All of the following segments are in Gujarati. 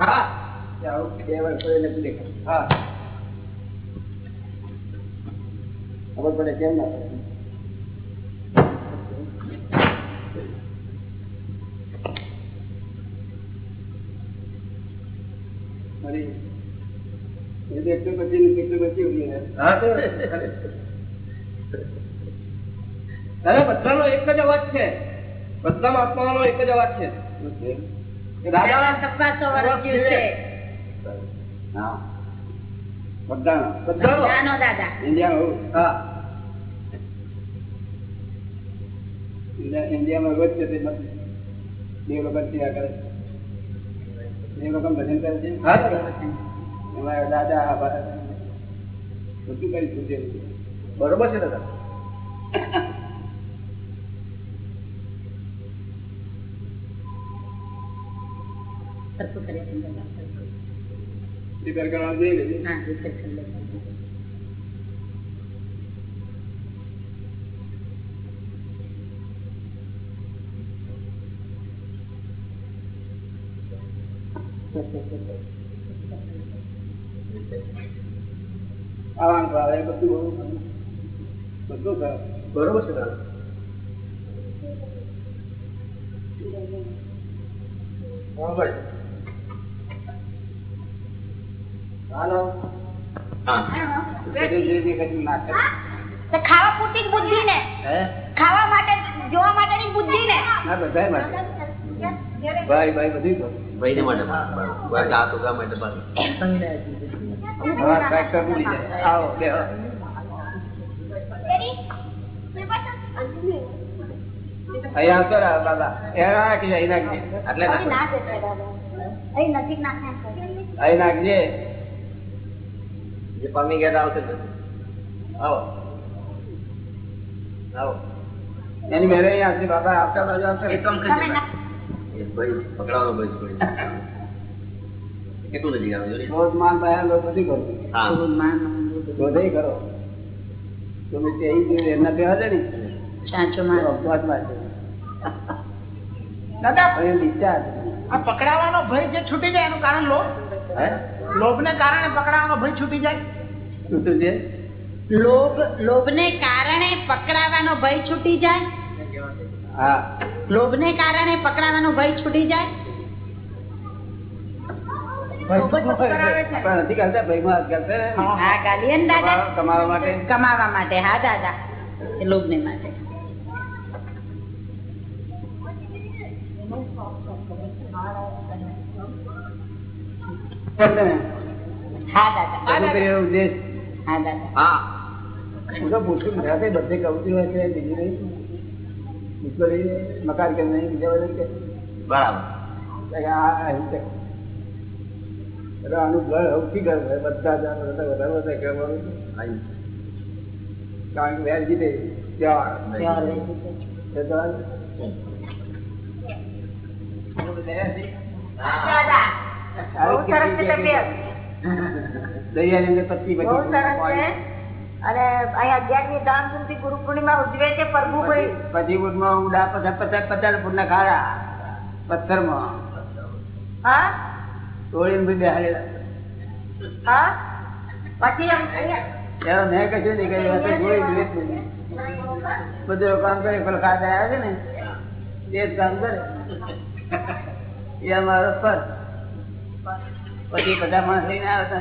હા બે વર્ષ પછી નથી દેખાતું હા ખબર પડે કેમ ના પડે કેટલું હા તો બધાનો એક જ અવાજ છે. બધામાં આત્માનો એક જ અવાજ છે. ઇન્ડિયામાં છે તે નથી. બે લોકો સેવા કરે બે લોકો ભજન કરે છે. એમાં દાદા બધું કરી બરોબર છે દાદા. સરખું કરી આપો દાદા, સરખું. રિપેર કરવાનું જોઈએ ને. હા રિપેર કરી લેજો. આવવાનું ભાવે બધું બહુ બધું સરસ બરોબર છે દાદા હા ભાઈ હાલો બધું જે જે કશું ના કરે. તો ખાવા પૂરતી બુદ્ધિ ને? ખાવા માટે જોવા માટેની બુદ્ધિ ને? ના બધાય માટે. ભાઈ ભાઈ બધું કરું. ભાઈને માટે બરાબર. આ તો ગા માટે બરાબર. હવે ટ્રેક્ટર મળી જાય. આવો બેહો. અહીંયા આવતો રહો બાબા. અહીંયા નાખી અહીં નાખજે. અહીં નાખો. ના નાખજે. જે પામી ગયા આવશે આવો. આવો. એની મેરે અહીંયા આવશે બાબા આવતા બાજુ આવશે એકમ ભાઈ પકડાવાનો ભાઈ કેટલું નજીક આવે જોડે? રોજ માન બાયા રોજ બધું કરું. હા. રોજે કરો. તમે તે એમના બેવા છે ને સાચો અપવાદ દાદા હવે discharge. આ પકડાવાનો ભય જે છૂટી જાય એનું કારણ લો. હે? લોભને કારણે પકડાવાનો ભય છૂટી જાય? શું શું છે લોભ લોભને કારણે પકડાવાનો ભય છૂટી જાય? હા. લોભને કારણે પકડાવાનો ભય છૂટી જાય? ને. ને કમાવા- કમાવા માટે. હા દાદા. લોભ લોભને માટે કરતા ને. હા દાદા શું કર્યો ઉદ્દેશ હા દાદા હા હું તો પૂછું ને રાતે બધે કવતી છે બીજી નહીં મકાન કે નહીં બીજા બધા બરાબર. કે આ અહીં છે એટલે આનું ઘર સૌથી ઘર છે બધા વધારે વધારે કહેવાનું કારણ કે ત્યાં પ્યોર હા? તોડીને બેહાડેલા. પછી એમ મેં કશું નહીં કર્યું. બધું કામ કરે પેલો ખાતા છે ને એ જ કામ કરે. એ અમારો ફર પછી બધા માણસ લઈને આવતા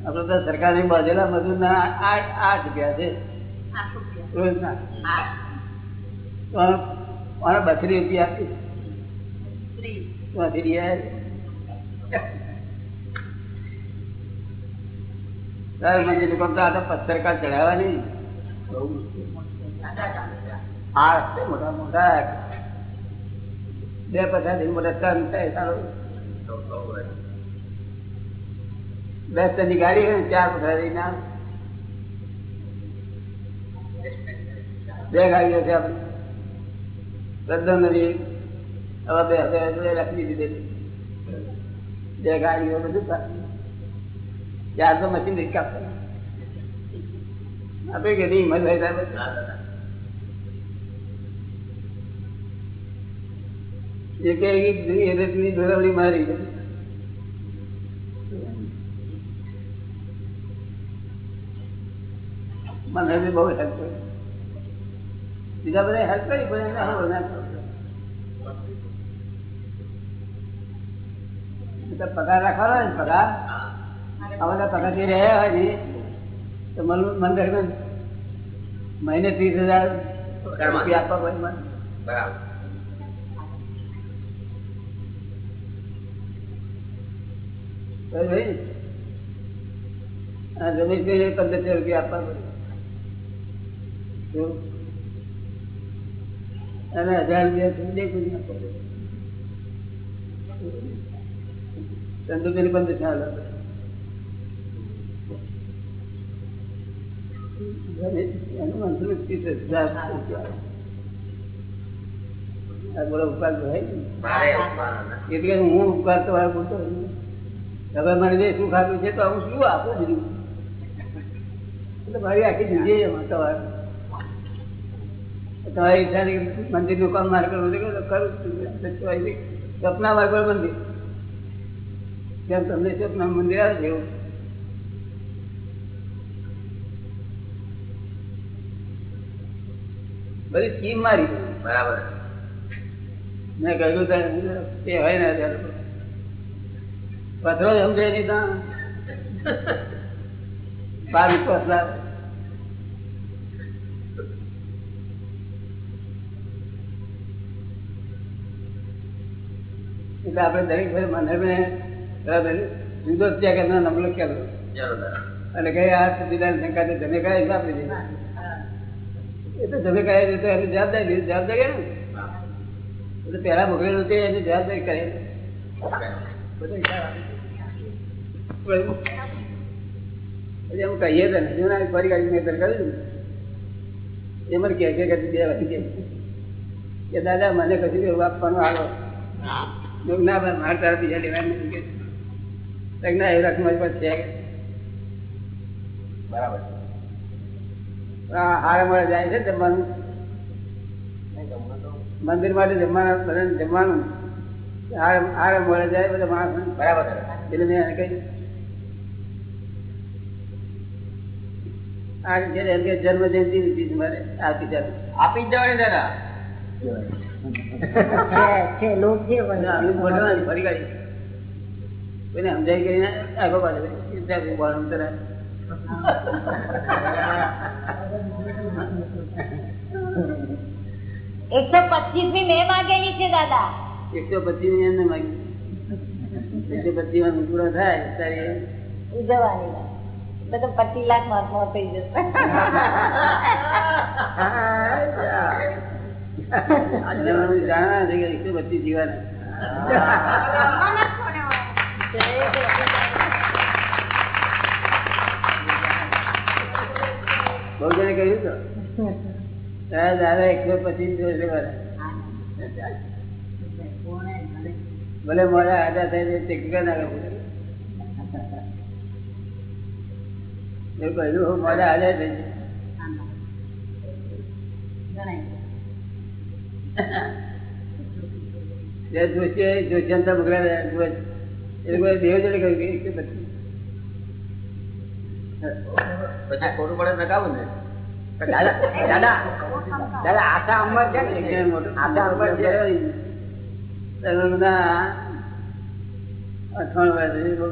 આપડે તો સરકારે બાંધેલા મજૂર ના આઠ આઠ રૂપિયા. છે આને બત્રીસ રૂપિયા આપી ત્યાંથી તારે મંદિર ઉપર તો આ તો પથ્થર મોટા મોટા બે સારો. ટનની ગાડી હોય ને, ચાર પથરા ના. બે ગાડીઓ છે આપણી. રદ્દો નથી હવે બે બે લખી દીધી. બે ગાડીઓ બધું. ત્યાર તો મશીન કાપતા આપણે કે નહીં હિંમત હોય ત્યારે એક મને બી બહુ હેલ્પ કરી. બીજા બધા હેલ્પ કરી, પણ પગાર રાખવાનો ને પગાર. બધા પગાર રહ્યા હોય ને તો મન મન દરમિયાન મહિને ત્રીસ હજાર રૂપિયા આપવા પડે મન. બરાબર. ભાઈ આ રમેશભાઈને પંદરસો રૂપિયા આપવા પડે? અને હજાર રૂપિયા સુધી કોઈ આપવા પડે ચંદુભાઈને પંદરસો આલવા પડે. એનું. આ બોલો એટલે હું ઉપકાર તમારે બોલતો હવે મને જે સુખ આપ્યું છે તો હું શું આપું બીજું એટલે મારી આખી જિંદગી એમાં તમારે તમારી મંદિર મંદિરનું કામ મારે કરવું તો કરું સપના મારે મંદિર જેમ તમને સપના મંદિર આવે છે એવું બધી સ્કીમ મારી. બરાબર. મેં કહ્યું તે હોય ને ત્યારે પથરો સમજે નહીં ત્યાં બાર લાવે એટલે આપણે દરેક ભાઈ મને મેં જુદો જ ત્યાં કે નામ લખેલો અને કઈ આ સુધીદાર શંકા તમે કઈ હિસાબ લીધી એ તો લીધી. તે એની જવાબદારી પછી એમ કહીએ ફરી કાઢી મેં કર્યું એ કે બે જાય કે દાદા, મને કશું એવું આપવાનું આલો ના ભાઈ, મારે તારા બીજા લેવા નથી કે એ રકમ મારી પાસે છે. બરાબર આ હારે જાય છે જમવાનું. મંદિર માટે જમવાના બધાને જમવાનું. હારે હારે મળે જાય બધા માણસ. બરાબર. એટલે મેં એને કહ્યું. આ જન્મ જયંતિ મારે આપી જ જવાની દાદા. છે લોક છે ફરી કાઢી કોઈને સમજાય કરીને આગળ પાછળ ત્યાં બોલવાનું તરત એકસો પચીસમી મે માગેલી છે દાદા. એકસો પચીસની એમને માગી એકસો પચીસમાં પૂરો થાય ત્યારે ઉજવવાની પચીસ લાખ મહાત્મા થઈ જશે. જાણવા છે કે એકસો પચીસ જીવાના. બહુ જણે કહ્યું તો? તારા દાદા એકસો ભલે મોડા આધા થાય તે ટીકા ના કરવું કહ્યું હું મોડા આધા થઈ એ પછી. ખોટું પડે નકામું ને દાદા દાદા દાદા આશા અમર છે ને? આશા અમર છે. બધા અઠવાણ વર્ષ બહુ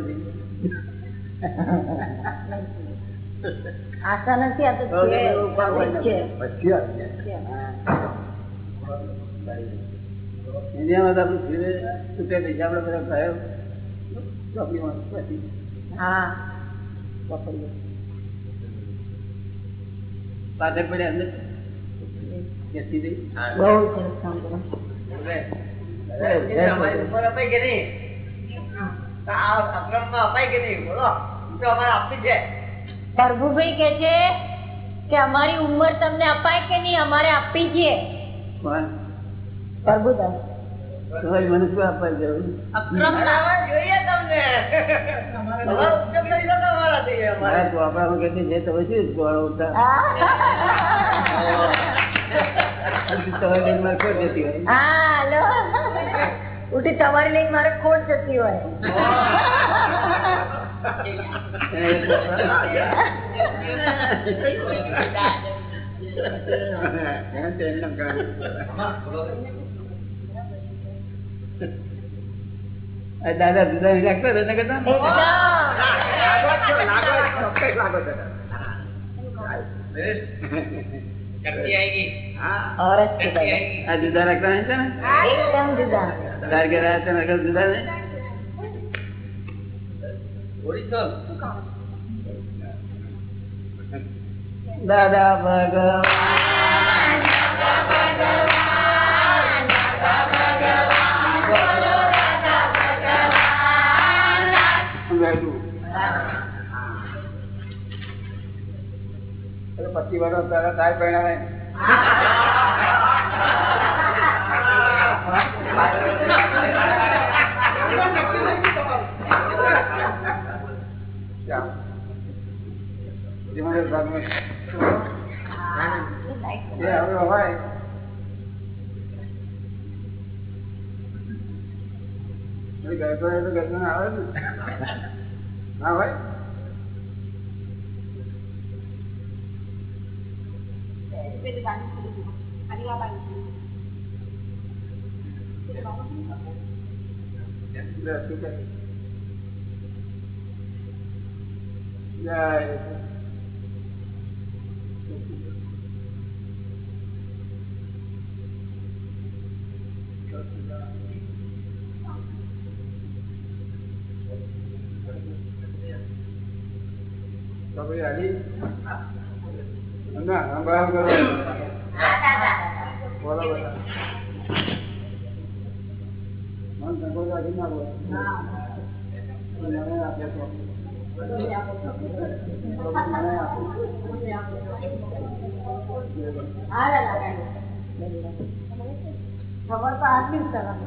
આશા નથી આ તો છે. છે. પછી આવી જાય. છે. ઇન્ડિયામાં તો આપણું ફીરે છૂટે પૈસા આપણે બધા કયો ચોકડીમાં પછી હા. પાછળ પડ્યા અંદર. બેસી દઈ બહુ સરસ કામ કરો. અમારી અપાય કે નહીં? તો આ અક્રમમાં અપાય કે નહીં? બોલો. તો અમારે આપવી છે? પ્રભુભાઈ કે છે કે અમારી ઉંમર તમને અપાય કે નહીં? અમારે આપવી છે. કોણ? તમારી મને શું આપવા જરૂર? તમારો. મારા ચોપડામાં કેટલી છે તમે શું ચોળો ઉઠા તમારી મારે ખોટ જતી હોય. ઉઠી તમારી લઈને મારે ખોટ જતી હોય. દાદા જુદા નહીં લાગતા હતા નકર ના? એકદમ લાગો જ છો, લાગો જ છો, ચોક્કસ લાગો છો. હા ઓર જ છે દાદા. આ જુદા રાખતા નહીં છે ને એકદમ જુદા જુદા નહીં. દાદા ભગવાન એટલે પચીસ વર્ષ પહેલા તાર પહેણાવે ચાલો. જીવન ભાગમાં એ હવે હોય એ ગરબા એ તો ગરબા આવે ને હા ભાઈ લે, શું કહે? જય તો ભાઈ હાલી કરો. બોલો તો મને આપો. હા ખબર તો આટલી જ કરવાની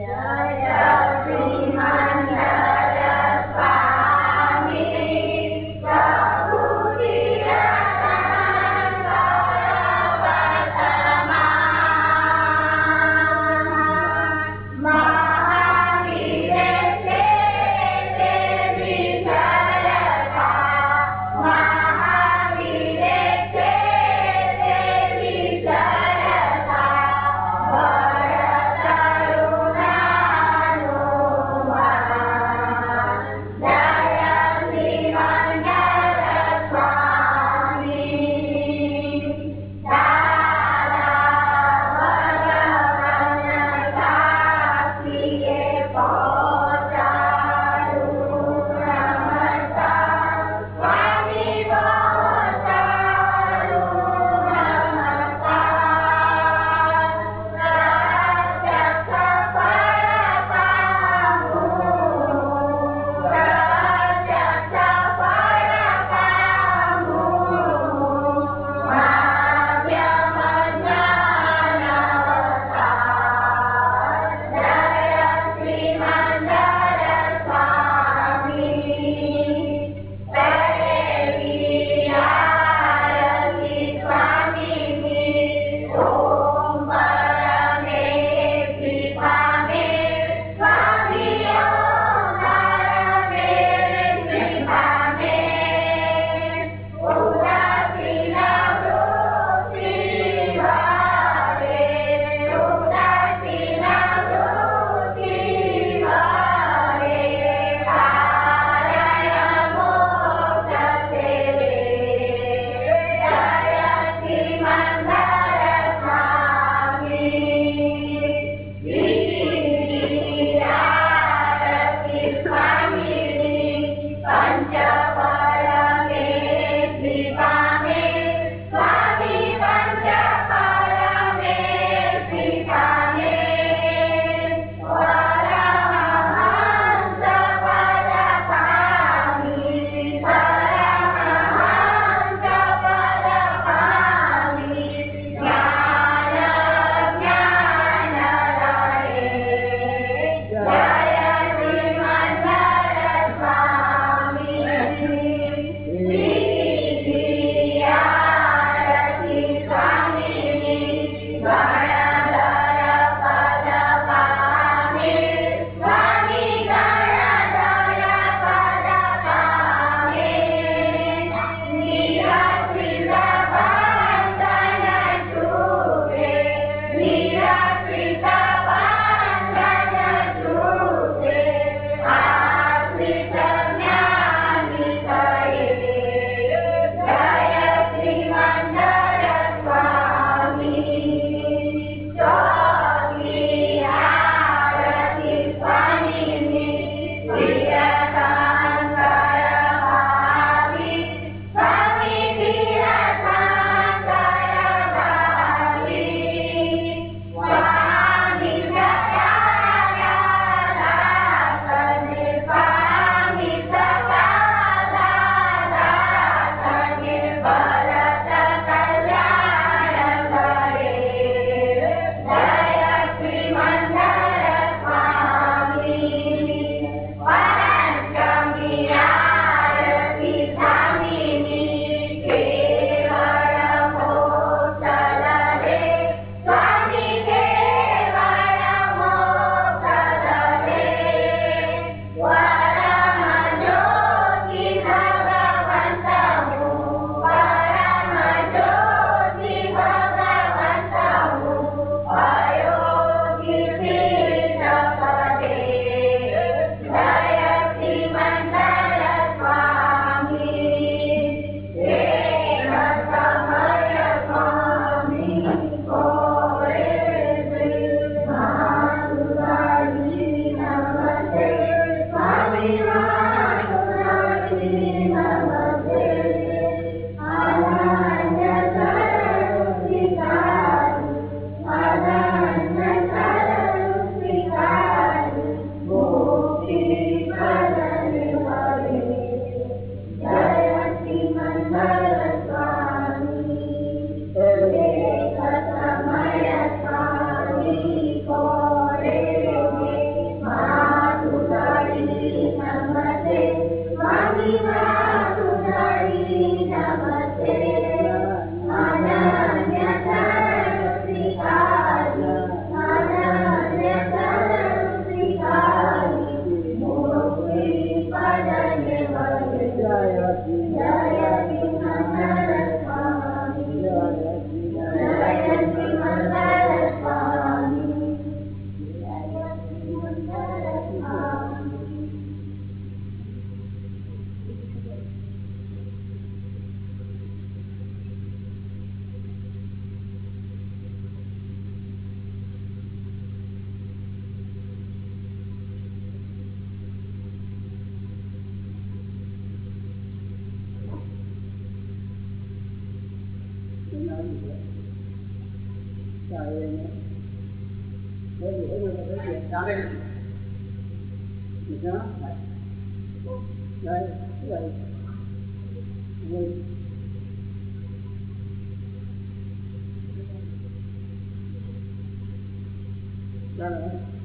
કરુણા Bye bye.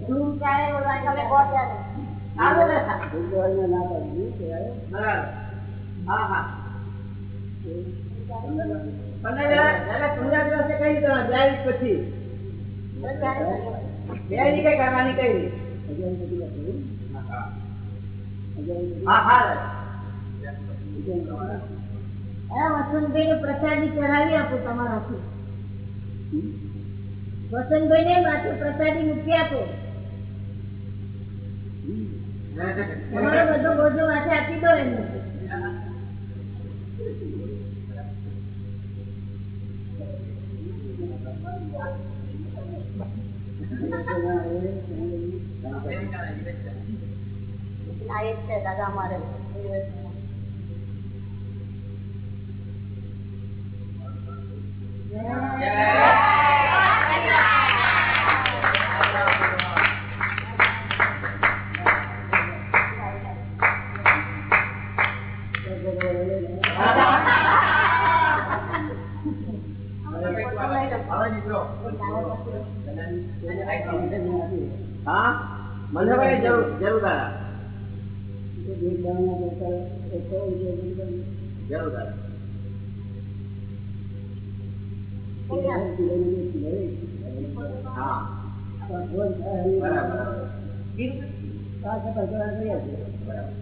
ધૂમ ચાલે બોલવા તમે કહો ત્યારે આવો ને. બરાબર. હા હા. પંદર દાડા દાદા પંદર દિવસે કઈ રીતે જાય પછી. તો ત્યારે કરીએ. બે કઈ કરવાની કઈ હા હા. હા વસંતભાઈ પ્રસાદી ચઢાવી આપું તમારાથી. વસંતભાઈ ને માથે પ્રસાદી મૂકી આપો. તમારો બધો બોજો માથે આપી દો એમને. દાદા અમારે. હા? મને જરૂર જરૂર દાદા. જરૂર દાદા. હા. બરાબર. બરાબર.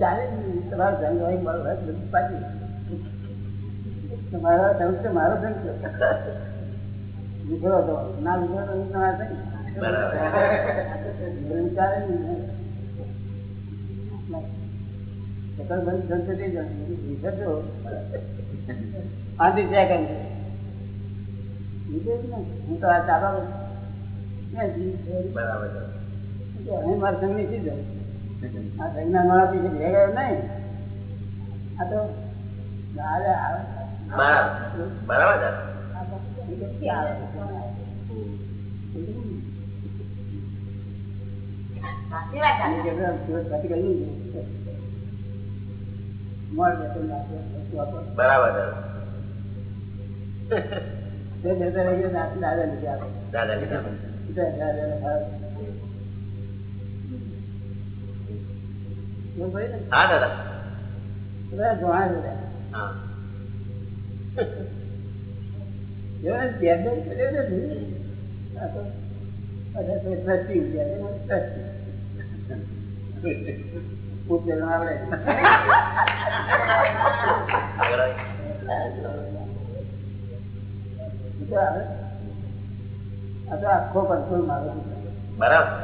ચાલે તમારો ધન હોય મારો હોય બધું પાછી મારો હતો ના લીધો તો હું થઈ તે આથી હું આ ચાબા બરાબર. અહીં મારા સંગની ચીજ આ નોળા પીછે ભેગા નહીં. આ તો આવે બરાબર બરાબર દાદા સાચી વાત દાદા બરાબર દાદા દાદા લીધે દાદા લીધા હા દાદા હા આવડે આગળ આવી. આ તો આખો કંટ્રોલ મારો બરાબર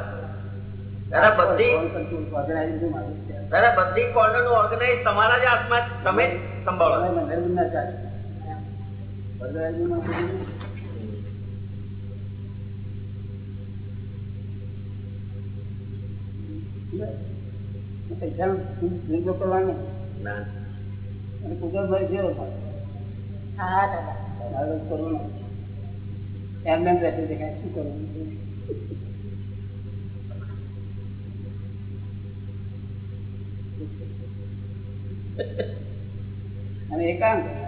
દાદા બધી દાદા બધી કોર્નરનું ઓર્ગેનાઇઝ તમારા જ હાથમાં તમે સંભાળો મંદિર ના ચાલે પૈસા ધંધો કરવાનો ના અને કુદરતભાઈ જેવો થાય હા દાદા મારે કરવાનો એમને એમ રહેશે દેખાય શું કરવું અને એકાંત અને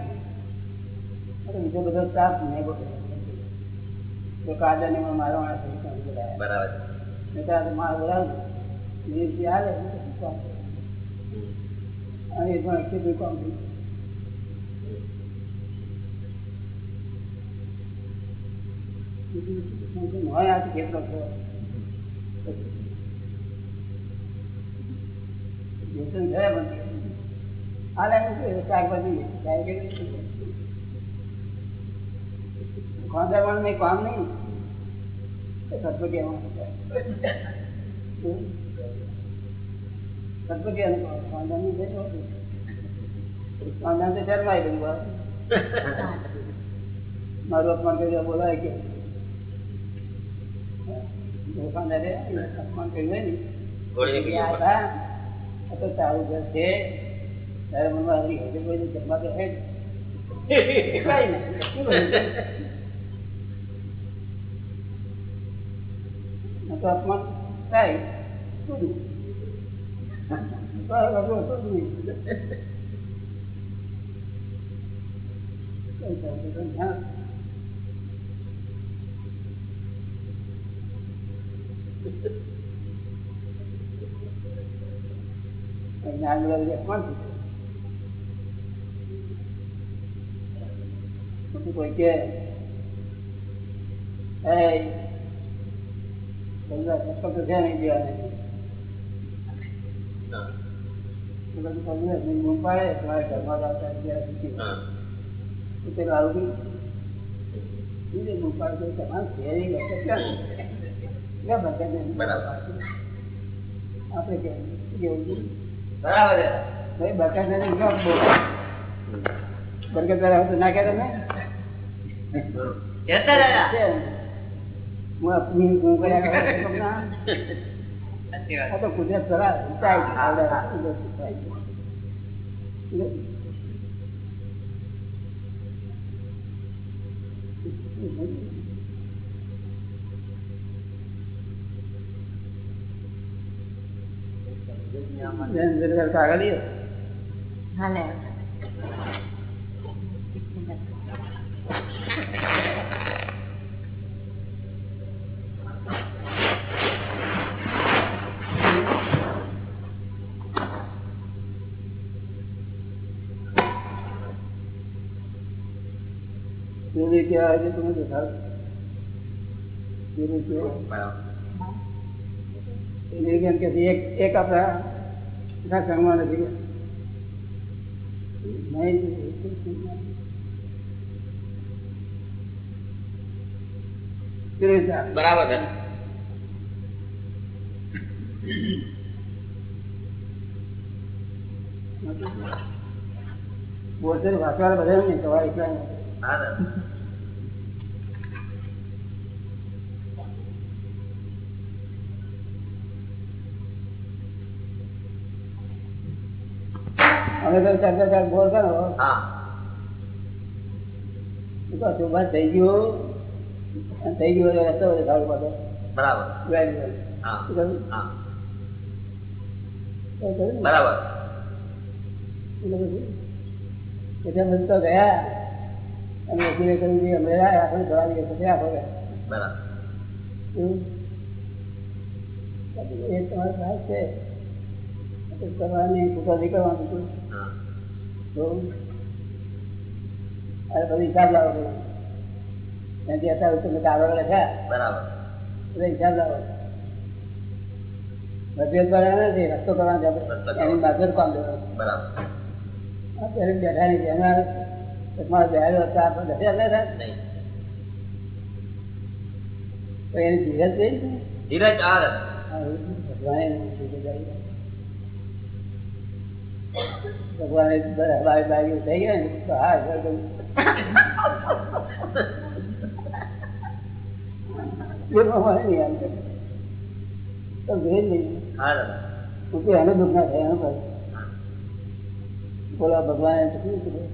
બીજો બધો સ્ટાફ મેં તો કાદર ને મારો માણસ બરાબર. નહીં મારો બરાબર જે. અને એ પણ કેટલું કામ થયું હોય આ કેટલો કે શાકભાજી શાકભાજી ખાંદામાં નહીં. કામ નહીં સદપતિ સદપતિ છે તો શરમાઈ ગયું મારું અપમાન કર્યું બોલાય કે. દુકાનદારે અપમાન કર્યું હોય ને. તો તારું ઘર છે તારે મનમાં હરી તો કોઈ જમવા તો હે જ. કાંઈ નહીં. શું કહ્યું? આ તો અપમાન થાય શું નહીં? બરાબર, બરાબર, શું નહીં? કઈ ચાલતું તો ના. જ્ઞાન મેળવી અપમાન થયું. પછી કોઈ કે "એ, બધા ચપ્પલ તો છે નહીં દેવાને." હા, એ બધું કર્યું હોય, મને બૂમ પાડે, તમારે ઘરમાં જ આવતા અત્યારે સુધી. હા. તો પેલો આવું બી બીજે બૂમ પાડે તો તમારે ઘેરી બેઠે ક્યાં? ક્યાં બેઠે છે? બરાબર. આપણે કેવું? બરાબર. બરકત ના કહેતા ને કહેતા દાદા છે. હું આપની હું કર્યા કરું છું. ના. સાચી વાત આ તો કુદરત ખરા ઊંચાઈ છે. આવડે કુદરત ઊંચાઈ છે. બેન, જરા કાગળ લ્યો. હાલે સૂર્ય કેવા હોય છે તમે દેખાડો. સૂર્ય કેવા? બરાબર સૂર્ય કેમ કે છે, એક એક આપણા આખા સંઘમાં નથી નહીં સૂર્ય બરાબર છે બોતેર વાસવાળા બધા નહીં તમારે એકલા નહીં. હા દાદા અમે તો ચાર ચાર ચાર કરો હા. થઈ ગયું. થઈ ગયું રસ્તો સારું પડે. બરાબર? બરાબર. એટલે તો ગયા. અને વકીલે કહ્યું અમે આપણે થોડા દિવસ પછી આપો બરાબર. એ તમારો ભાગ છે. કરવાની કુટરતી કરવાનું હતું. અરે પછી હિસાબ લાવો બધો. ત્યાંથી અત્યારે તમે કાગળ લખ્યા બરાબર. એટલે હિસાબ લાવો. મતભેદ કરવાનો નથી રસ્તો કરવાનો આપણે. એની માથે કામ દેવાનું બરાબર. બેઠા નહીં એના તમારે બેહાડ્યો હતા આપણે બેઠા ના થાય નહીં તો એની ધીરજ થઈ ને ધીરજ આ દાદા હા, એ ભગવાને એની ધીરજ આવી. ભગવાને બરાબર બારી બારી થઈ ગયા ને તો હા ઘર ગયું. એ ભગવાને નહીં આમ કરે. તો ભેદ નહીં હા દાદા હું તો એને દુઃખ ના થાય એનું કહું બોલો ભગવાને કેટલું કીધું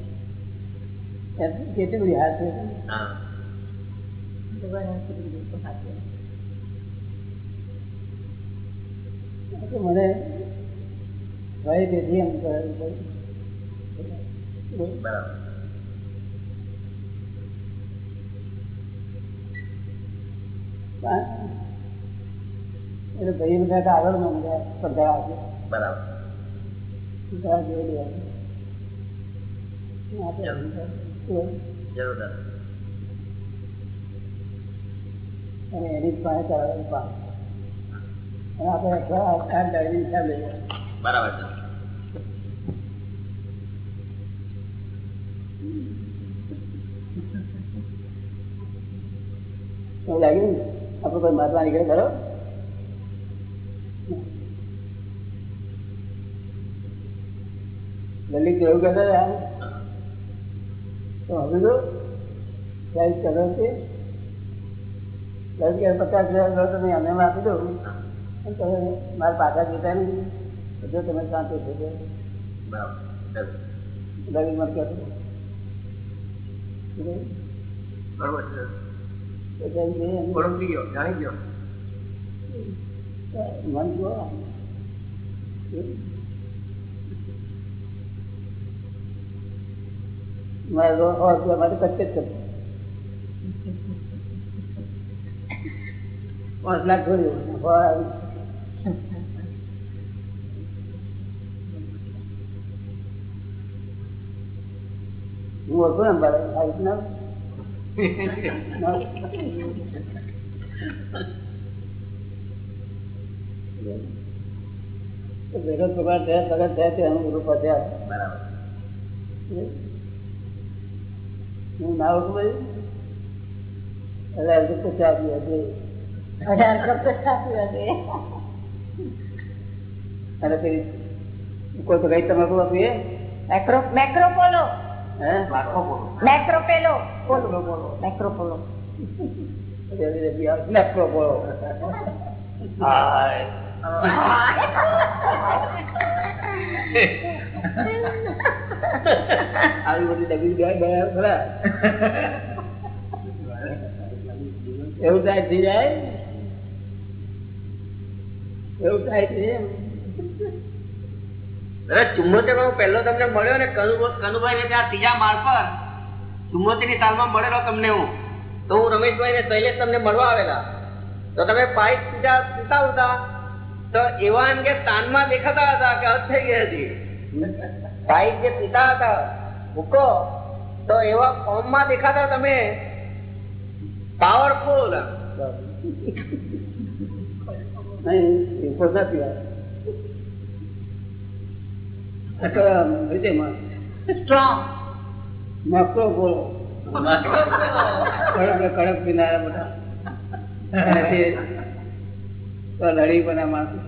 એમ કેટલી બધી હાથ છે હા તો મને ભય તેથી એમ કરાવ્યું પડ્યું. બરાબર પણ એટલે ભાઈ બધા તો આગળમાં બધા સ્પર્ધા આપે બરાબર સ્પર્ધા જોઈ લે આપણે શું? જરૂર દાદા અને એની જ પાસે કરાવેલું પાસ અને આપણે અઠવા આઠ ડાયરી હિસાબ લઈએ બરાબર છે એવું લાગ્યું ને આપણે કોઈ મહાત્મા નીકળે ખરો લલિત એવું કહેતા હતા તો હવે તો સાઈઝ કરો છે દસ કે પચાસ હજાર તમે અમે આપી અને તમે મારા પાછા જતા નહીં બધું તમે શાંતિ થઈ જાય બરાબર. કહેતો બરાબર. છે. જાણી ગયો. મન જુઓ મારે સો રૂપિયા માટે કચ્છ જ પાંચ લાખ જોડ્યું હું ઓળખું ને અંબાલાલ આ ના. તો ભેગો પગાર થયા પગાર થયા તે અનુરૂપ થયા. બરાબર. હું ના ઓળખું ભાઈ? એટલે આ તો ચા પીવા છે અઢાર કપ તો સાચી વાત છે. અને પેલી. કોઈ તો કઈ તમાકુ આપીએ મેક્રો મેક્રોપોલો આવી બધી ડબી ગયા ગયા ખરા. એવું થાય થઈ જાય એવું છે એમ? ચુમ્મોતેરમાં પહેલો તમને મળ્યો મળેલો તમને હું. તો હું રમેશભાઈ ને શૈલેષ તમને મળવા આવેલા. તો તમે પાઇપ સીધા પીતા તો એવા કે તાનમાં દેખાતા હતા કે હદ થઈ ગઈ હતી. પાઇપ જે પિતા હતા. ભૂકો તો એવા ફોર્મમાં દેખાતા તમે. પાવરફુલ સ્ટ્રોંગ મક્કો બોલો. કડક કડક પીનારા બધા. લડી બના માણસો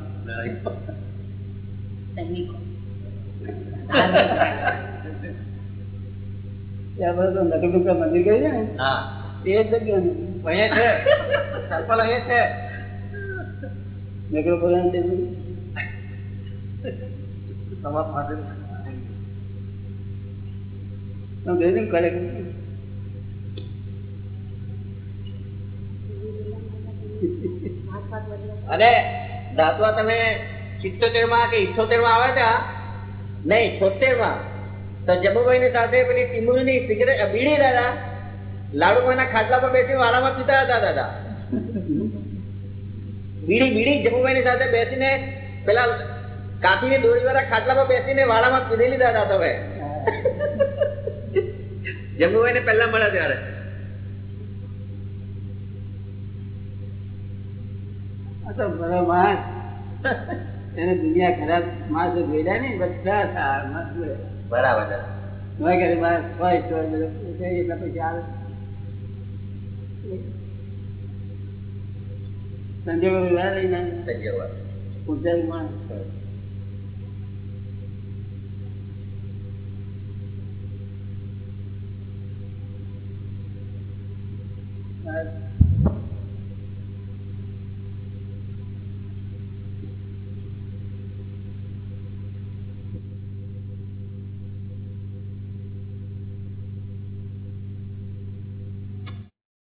ત્યાં હા તે જ અહીંયા છે સર્પલ અહીંયા છે નગર પ્રધાન છે તમારા પાસે તમે જોયું ને કરે અને દાદવા તમે સિત્તોતેરમાં કે ઇઠોતેરમાં આવ્યા હતા નહીં, છોતેરમાં. તો જબુભાઈ ની સાથે પેલી ટીમુરી ની સિગરેટ બીડી, દાદા. લાડુભાઈ ખાટલા પર બેસી વાળામાં પીતા હતા, દાદા. બીડી બીડી જબુભાઈ ની સાથે બેસીને પેલા કાપી ની દોરી વાળા ખાટલા પર બેસીને વાળામાં પીધેલી, દાદા, તમે. જબુભાઈ ને પહેલા મળ્યા ત્યારે. બરાબર. એને દુનિયા ખરાબ માણસ જોયેલા ને બધા સારા બરાબર દાદા મેં કીધું મારે હોય તો એટલા પૈસા આવે. સંજોગો વ્યવહાર સંજયભાઈ ઊંચાઈ માણસ